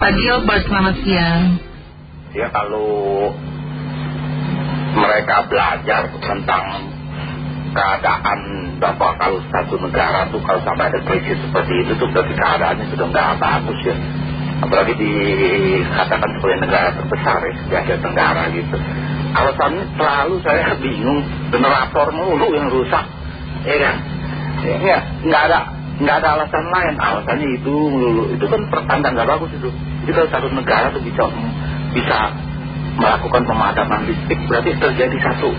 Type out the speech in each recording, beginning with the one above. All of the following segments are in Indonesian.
Pak Gilbert, selamat siang. Ya kalau mereka belajar tentang keadaan bahwa kalau satu negara tuh kalau sampai ada krisis seperti itu tuh berarti keadaannya sudah nggak bagus ya. Apalagi dikatakan sebagai negara terbesar ya di Asia Tenggara gitu. Alasannya selalu saya bingung generator mulu yang rusak ya kan? Ya nggak ada nggak ada alasan lain. Alasannya itu melulu itu kan pertanda nggak bagus itu jadi kalau satu negara tuh bisa bisa melakukan pemadaman listrik berarti terjadi satu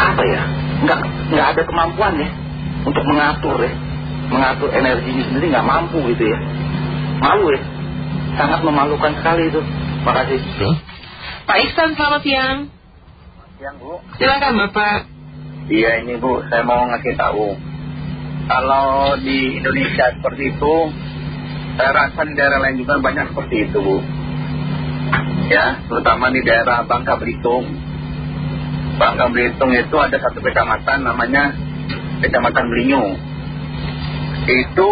apa ya nggak nggak ada kemampuan ya untuk mengatur ya. Mengatur energinya sendiri nggak mampu gitu ya. Malu ya. Sangat memalukan sekali itu. Makasih Pak Iksan selamat siang. Siang Bu. Silakan Bapak. Iya ini Bu saya mau ngasih tahu. Kalau di Indonesia seperti itu saya rasa di daerah lain juga banyak seperti itu Bu. Ya terutama di daerah Bangka Belitung. Bangka Belitung itu ada satu kecamatan namanya Kecamatan Belinyu itu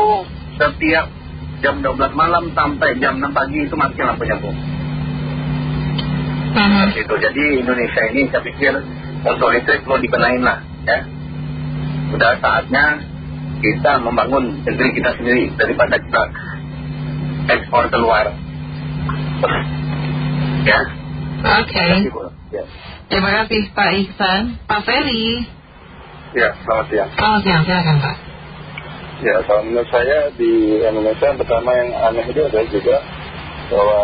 setiap jam 12 malam sampai jam 6 pagi itu mati lampunya Bu. -huh. itu jadi Indonesia ini saya pikir untuk listrik perlu dibenain lah ya. Udah saatnya kita membangun negeri kita sendiri daripada kita ekspor keluar ya Oke Bu. ya. Terima kasih Pak Iksan Pak Ferry Ya, selamat siang. Selamat siang silakan Pak Ya, kalau menurut saya di Indonesia yang pertama yang aneh itu adalah juga bahwa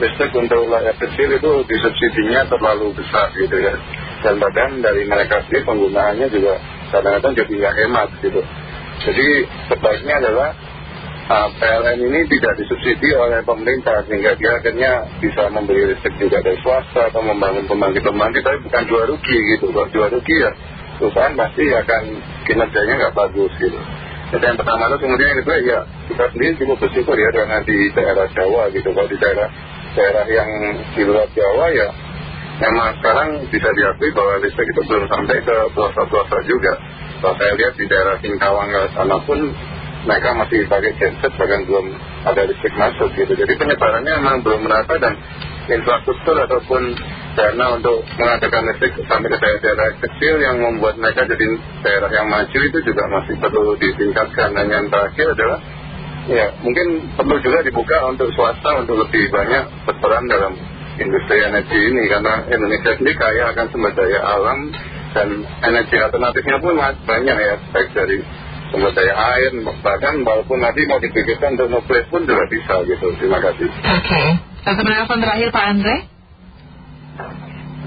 listrik untuk rakyat kecil itu disubsidinya terlalu besar gitu ya. Dan bahkan dari mereka sendiri penggunaannya juga kadang-kadang jadi nggak hemat gitu. Jadi sebaiknya adalah PLN ini tidak disubsidi oleh pemerintah sehingga dia akhirnya bisa membeli listrik juga dari swasta atau membangun pembangkit-pembangkit tapi bukan jual rugi gitu. Kalau jual rugi ya perusahaan pasti akan kinerjanya nggak bagus gitu. Jadi yang pertama itu kemudian yang ya kita sendiri cukup bersyukur ya karena di daerah Jawa gitu. Kalau di daerah daerah yang di luar Jawa ya memang sekarang bisa diakui bahwa listrik itu belum sampai ke pelosok-pelosok juga. Kalau saya lihat di daerah Singkawang sana pun mereka masih pakai genset bahkan belum ada listrik masuk gitu. Jadi penyebarannya memang belum merata dan infrastruktur ataupun dana untuk mengadakan listrik sampai ke daerah-daerah kecil yang membuat mereka jadi daerah yang maju itu juga masih perlu ditingkatkan. Dan yang terakhir adalah ya mungkin perlu juga dibuka untuk swasta untuk lebih banyak berperan dalam industri energi ini karena Indonesia sendiri kaya akan sumber daya alam dan energi alternatifnya pun banyak ya baik dari sumber daya air bahkan walaupun nanti mau dipikirkan untuk nuklir pun juga bisa gitu. Terima kasih. Oke. Satu penelpon terakhir Pak Andre?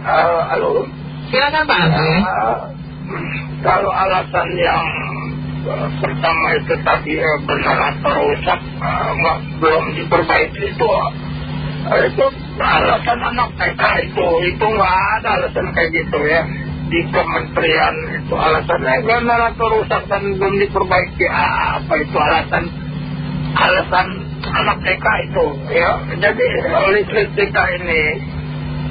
Uh, halo. Silakan Pak Andre. Uh, kalau alasan yang uh, pertama itu tadi uh, generator rusak uh, belum diperbaiki itu uh, itu alasan anak TK itu. Itu nggak ada alasan kayak gitu ya di kementerian itu alasannya generator rusak dan belum diperbaiki apa itu alasan? Alasan anak TK itu ya. Jadi listrik kita ini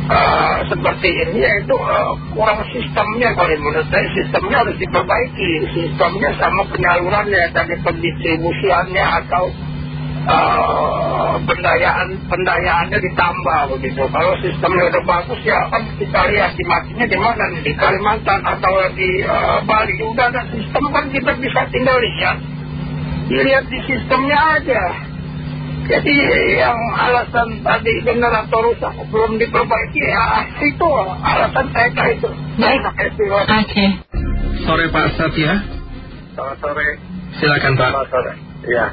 uh, seperti ini yaitu uh, kurang sistemnya kalau menurut saya. Sistemnya harus diperbaiki. Sistemnya sama penyalurannya tadi pendistribusiannya atau pendayaan pendayaannya ditambah begitu. Kalau sistemnya udah bagus ya kan kita lihat di matinya di mana nih? Di Kalimantan atau di uh, Bali. Udah ada sistem kan kita bisa tinggal lihat. Dilihat di sistemnya aja. Jadi yang alasan tadi generator rusak belum diperbaiki ya itu alasan TK itu. Baik. Oke. Sore Pak Satya, selamat sore. Silakan Pak. selamat sore. Ya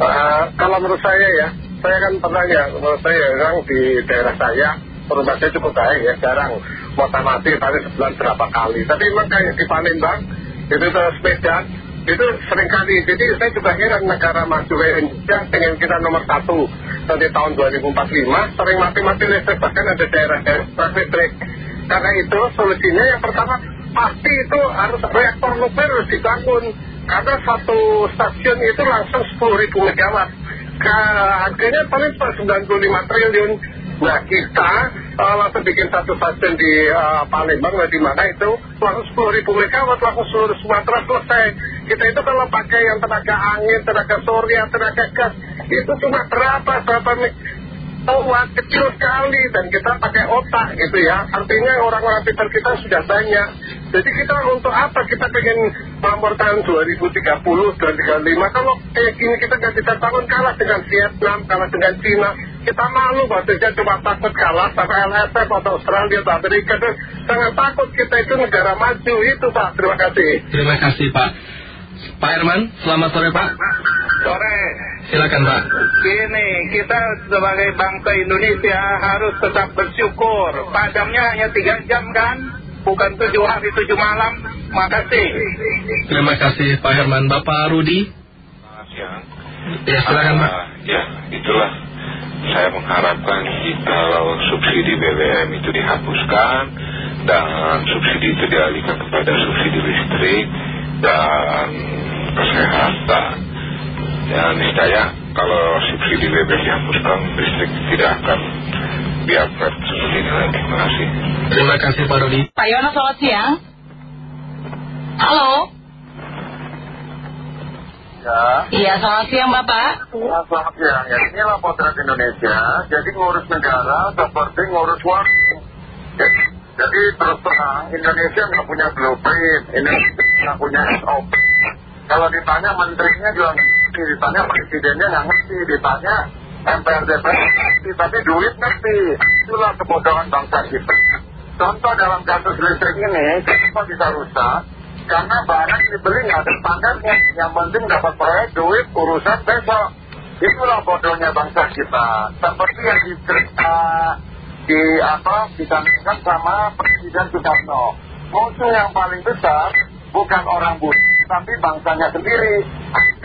Uh, kalau menurut saya ya saya kan pernah ya menurut saya orang di daerah saya rumah saya cukup baik ya jarang. Mau mati paling sebulan berapa kali. Tapi memang kayak di Palembang itu ke sepeda itu sering kali. Jadi saya juga heran negara maju kayak Indonesia pengen kita nomor satu. Nanti tahun 2045 sering mati-mati listrik bahkan ada daerah-daerah listrik. Karena itu solusinya yang pertama pasti itu harus reaktor nuklir harus dibangun. Karena satu stasiun itu langsung 10 ribu megawatt. Ke, harganya paling 95 triliun. Nah kita langsung bikin satu stasiun di uh, Palembang di mana itu langsung 10 ribu megawatt langsung seluruh Sumatera selesai. Kita itu kalau pakai yang tenaga angin, tenaga surya, tenaga gas, itu cuma berapa, berapa watt kecil sekali dan kita pakai otak gitu ya. Artinya orang-orang pintar kita sudah banyak. Jadi kita untuk apa kita pengen mamor tahun 2030 2035 kalau kayak gini kita nggak bisa bangun kalah dengan Vietnam kalah dengan Cina kita malu bahasanya cuma takut kalah sama LSF atau Australia atau Amerika. Dan sangat takut kita itu negara maju. Itu Pak. Terima kasih. Terima kasih Pak. Pak Herman, selamat sore Pak. Sore Silakan Pak Gini, kita sebagai bangsa Indonesia harus tetap bersyukur. Padamnya hanya tiga jam kan? Bukan tujuh hari tujuh malam. Makasih. Terima kasih Pak Herman Bapak Rudi siang Ya silakan Pak Ah, ya itulah saya mengharapkan kalau subsidi BBM itu dihapuskan dan subsidi itu dialihkan kepada subsidi listrik dan kesehatan ya niscaya kalau subsidi BBM dihapuskan listrik tidak akan diupgrade seperti ini lagi terima kasih Terima kasih Pak Rudi Pak Yono selamat siang Halo Ya, Iya selamat siang Bapak ya selamat siang. Ya, inilah potret Indonesia. Jadi ngurus negara seperti ngurus waktu. Jadi, jadi terus terang Indonesia nggak punya blueprint, Indonesia nggak punya SOP. Kalau ditanya menterinya juga ngerti, ditanya presidennya nggak ngerti, ditanya MPR DPR ngerti, tapi duit ngerti. Itulah kebodohan bangsa kita. Contoh dalam kasus listrik ini, kenapa bisa rusak? Karena barang dibeli nggak ada standarnya. Yang penting dapat proyek, duit, urusan besok. Itulah bodohnya bangsa kita. Seperti yang dicerita di apa disampaikan sama Presiden Soekarno. Musuh yang paling besar bukan orang buta, tapi bangsanya sendiri.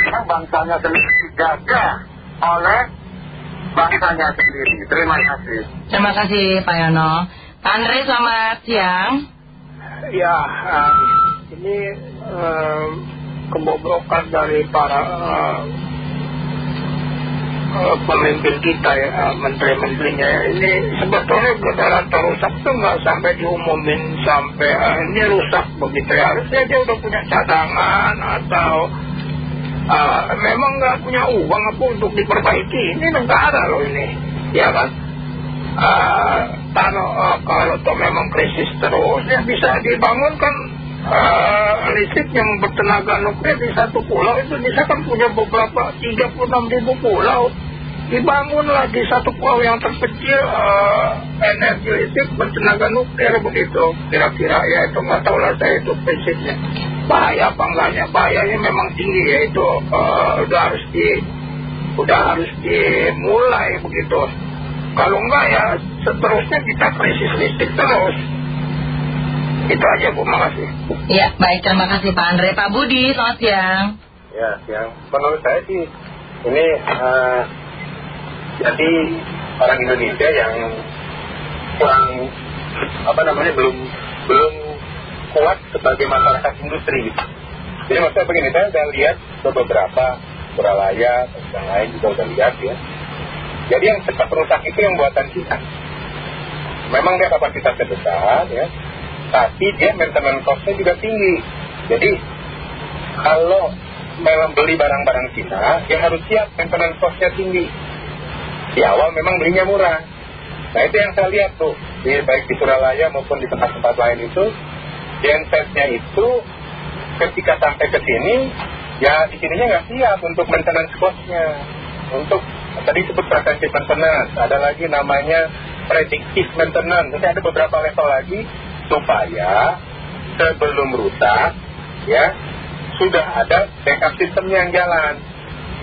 Karena bangsanya sendiri digagah oleh bangsanya sendiri. Terima kasih. Terima kasih Pak Yono Pak Andre selamat siang Ya, eh, ini eh, kebobrokan dari para eh, eh, pemimpin kita ya, menteri-menterinya. Ini sebetulnya kendaraan terusak tuh nggak sampai diumumin sampai ini rusak begitu ya. Harusnya dia udah punya cadangan atau eh, memang nggak punya uang apa untuk diperbaiki. Ini negara loh ini, ya kan? Eh, kalau eh, kalau toh memang krisis terus ya bisa dibangunkan eh, listrik yang bertenaga nuklir di satu pulau itu bisa kan punya beberapa 36 ribu pulau dibangunlah di satu pulau yang terkecil eh, energi listrik bertenaga nuklir begitu kira-kira ya itu nggak tahu lah saya itu prinsipnya bahaya apa enggaknya bahayanya memang tinggi ya itu. Eh, udah harus di udah harus dimulai begitu. Kalau enggak ya seterusnya kita krisis listrik terus. Itu aja Bu. Makasih. Iya baik. Terima kasih Pak Andre. Pak Budi selamat siang. Ya, yang menurut saya sih ini eh, jadi orang Indonesia yang kurang apa namanya belum belum kuat sebagai masyarakat industri gitu. Jadi maksudnya begini, saya sudah lihat beberapa Suralaya dan lain juga sudah lihat ya. Jadi yang cepat rusak itu yang buatan kita. Memang dia kapasitasnya besar ya, tapi dia maintenance cost-nya juga tinggi. Jadi kalau memang beli barang-barang Cina, ya harus siap maintenance cost-nya tinggi. Di awal memang belinya murah. Nah itu yang saya lihat tuh, baik di Suralaya maupun di tempat-tempat lain itu, gensetnya itu ketika sampai ke sini, ya di sininya nggak siap untuk maintenance cost-nya. Untuk tadi sebut preventive maintenance, ada lagi namanya predictive maintenance. Nanti ada beberapa level lagi supaya sebelum rusak, ya sudah ada backup sistemnya yang jalan.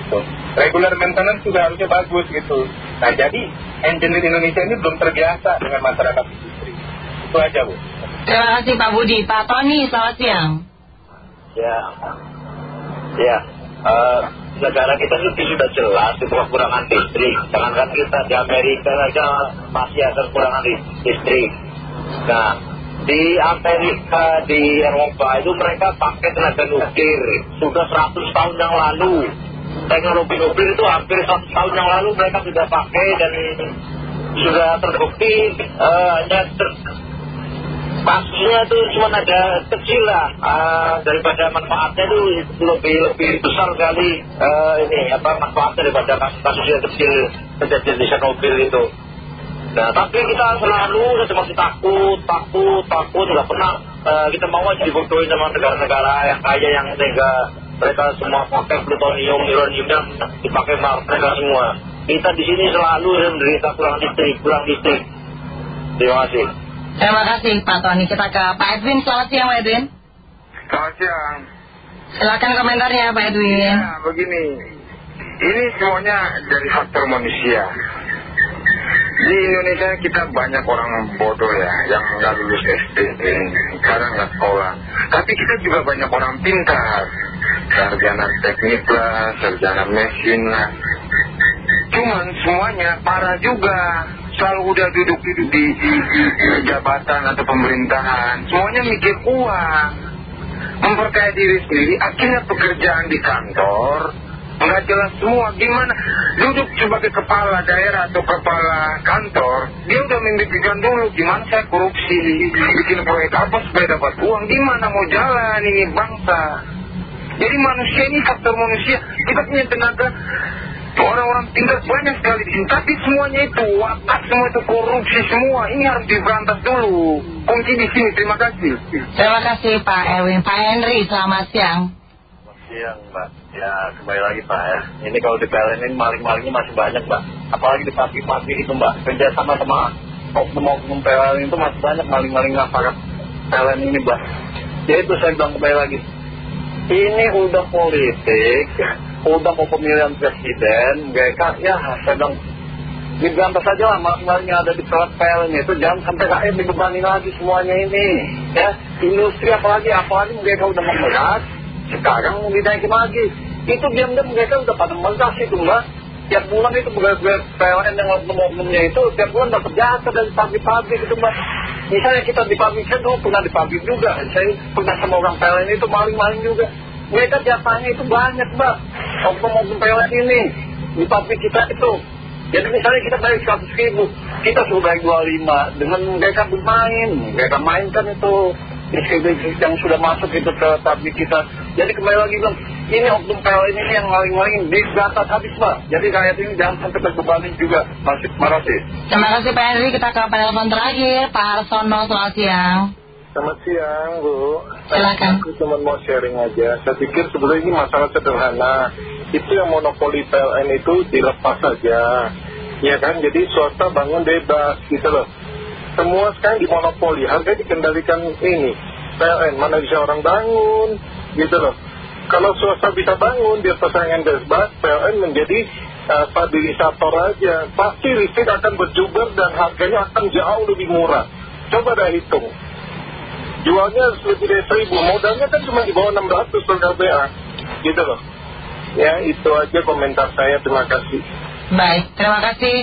Gitu. Regular maintenance juga harusnya bagus gitu. Nah jadi engineer Indonesia ini belum terbiasa dengan masyarakat industri. Itu aja Bu. Terima kasih Pak Budi Pak Tony selamat siang Ya, ya. eh, negara kita itu sudah jelas itu kekurangan listrik. Jangankan kita di Amerika saja masih ada kekurangan lis- listrik. Nah, di Amerika, di Eropa itu mereka pakai tenaga nuklir sudah 100 tahun yang lalu. Teknologi nuklir itu hampir 100 tahun yang lalu mereka sudah pakai dan sudah terbukti eh, hanya ter- kasusnya itu cuma ada kecil lah. Ah, daripada manfaatnya itu lebih lebih besar sekali eh, ini apa manfaatnya daripada kasus, yang kecil kejadian di Chernobyl itu. Nah tapi kita selalu saja masih takut takut takut nggak pernah eh, kita mau aja dibodohin sama negara-negara yang kaya yang sehingga mereka semua pakai plutonium uranium dan dipakai mereka semua. Kita di sini selalu menderita kurang listrik kurang listrik. Terima kasih Terima kasih Pak Tony. Kita ke Pak Edwin. Selamat siang Pak Edwin. Selamat siang. Silakan komentarnya Pak Edwin. Ya, begini. Ini semuanya dari faktor manusia. Di Indonesia kita banyak orang bodoh ya, yang nggak lulus SD, sekarang nggak sekolah. Tapi kita juga banyak orang pintar, sarjana teknik lah, sarjana mesin lah. Cuman semuanya parah juga. Selalu udah duduk-duduk di eh, jabatan atau pemerintahan. Semuanya mikir uang. Memperkaya diri sendiri. Akhirnya pekerjaan di kantor. Nggak jelas semua. Gimana? Duduk sebagai kepala daerah atau kepala kantor. Dia udah memikirkan dulu. Gimana saya korupsi. Bikin proyek apa supaya dapat uang. Gimana mau jalan ini bangsa. Jadi manusia ini faktor manusia. Kita punya tenaga Orang-orang tinggal banyak sekali di sini, tapi semuanya itu watak, semua itu korupsi semua. Ini harus diberantas dulu. Kunci di sini. Terima kasih. Terima kasih Pak Edwin. Pak Henry, selamat siang. Selamat siang Mbak Ya kembali lagi Pak ya Ini kalau di PLN ini maling-malingnya masih banyak Mbak Apalagi di pabrik-pabrik itu Mbak Kerja sama sama oknum-oknum PLN itu masih banyak maling-maling aparat PLN ini Mbak Jadi itu saya bilang kembali lagi Ini udah politik Udah mau pemilihan presiden Mereka ya bilang diberantas saja lah yang ada di PLN itu jangan sampai rakyat dibebani lagi semuanya ini ya. Industri apalagi apalagi mereka udah memeras sekarang mau dinaikin lagi. Itu diam-diam mereka udah pada meras itu mbak. Tiap bulan itu pegawai PLN yang oknum-oknumnya itu tiap bulan dapat jasa dari pabrik-pabrik itu mbak. Misalnya kita di pabrik saya dulu pernah di pabrik juga saya pernah sama orang PLN itu maling-maling juga mereka jasanya itu banyak mbak oknum-oknum PLN ini di pabrik kita itu jadi misalnya kita bayar 100 ribu, kita suruh bayar 25 dengan mereka bermain, mereka mainkan itu yang sudah masuk itu ke pabrik kita. Jadi kembali lagi bilang, ini oknum PLN ini yang maling-maling digatat habis Pak. Jadi rakyat ini jangan sampai terbebani juga. Masih, makasih. Terima kasih Pak Henry. Kita ke penelpon terakhir. Pak Arsono, selamat siang. Selamat siang Bu. Silakan. Aku cuma mau sharing aja. Saya pikir sebenarnya ini masalah sederhana. Itu yang monopoli PLN itu dilepas saja. Ya kan? Jadi swasta bangun bebas gitu loh. Semua sekarang dimonopoli. Harga dikendalikan ini. PLN Mana bisa orang bangun Gitu loh. Kalau swasta bisa bangun Dia persaingan bebas PLN menjadi uh, stabilisator aja. Pasti listrik akan berjuber Dan harganya akan jauh lebih murah. Coba dah hitung jualnya lebih dari seribu modalnya kan cuma di bawah 600 per KBA gitu loh. Ya itu aja komentar saya. Terima kasih. Baik, terima kasih.